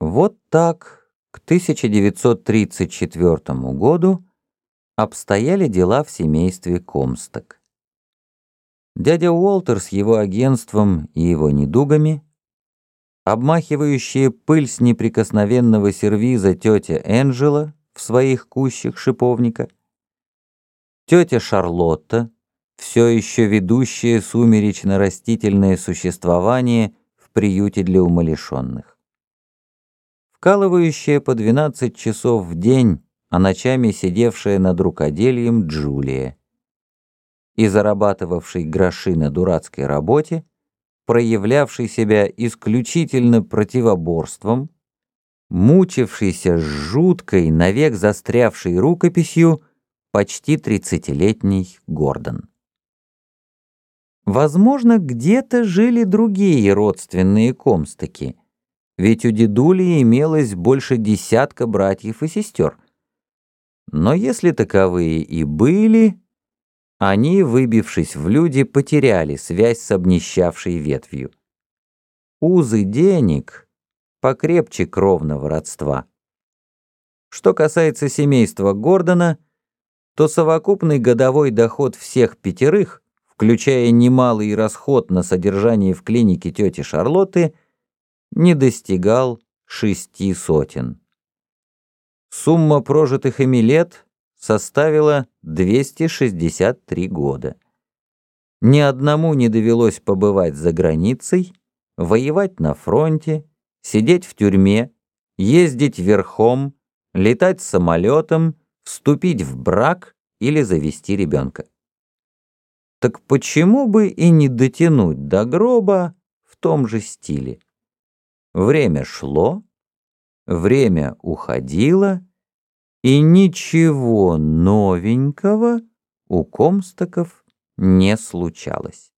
Вот так к 1934 году обстояли дела в семействе Комсток. Дядя Уолтер с его агентством и его недугами, обмахивающая пыль с неприкосновенного сервиза тетя Энджела в своих кущах шиповника, тетя Шарлотта, все еще ведущая сумеречно-растительное существование в приюте для умалишенных вкалывающая по 12 часов в день, а ночами сидевшая над рукоделием Джулия. И зарабатывавший гроши на дурацкой работе, проявлявший себя исключительно противоборством, мучившийся с жуткой, навек застрявшей рукописью, почти тридцатилетний Гордон. Возможно, где-то жили другие родственные комстыки — ведь у дедули имелось больше десятка братьев и сестер. Но если таковые и были, они, выбившись в люди, потеряли связь с обнищавшей ветвью. Узы денег покрепче кровного родства. Что касается семейства Гордона, то совокупный годовой доход всех пятерых, включая немалый расход на содержание в клинике тети Шарлотты, не достигал шести сотен. Сумма прожитых ими лет составила 263 года. Ни одному не довелось побывать за границей, воевать на фронте, сидеть в тюрьме, ездить верхом, летать самолетом, вступить в брак или завести ребенка. Так почему бы и не дотянуть до гроба в том же стиле? Время шло, время уходило, и ничего новенького у Комстоков не случалось.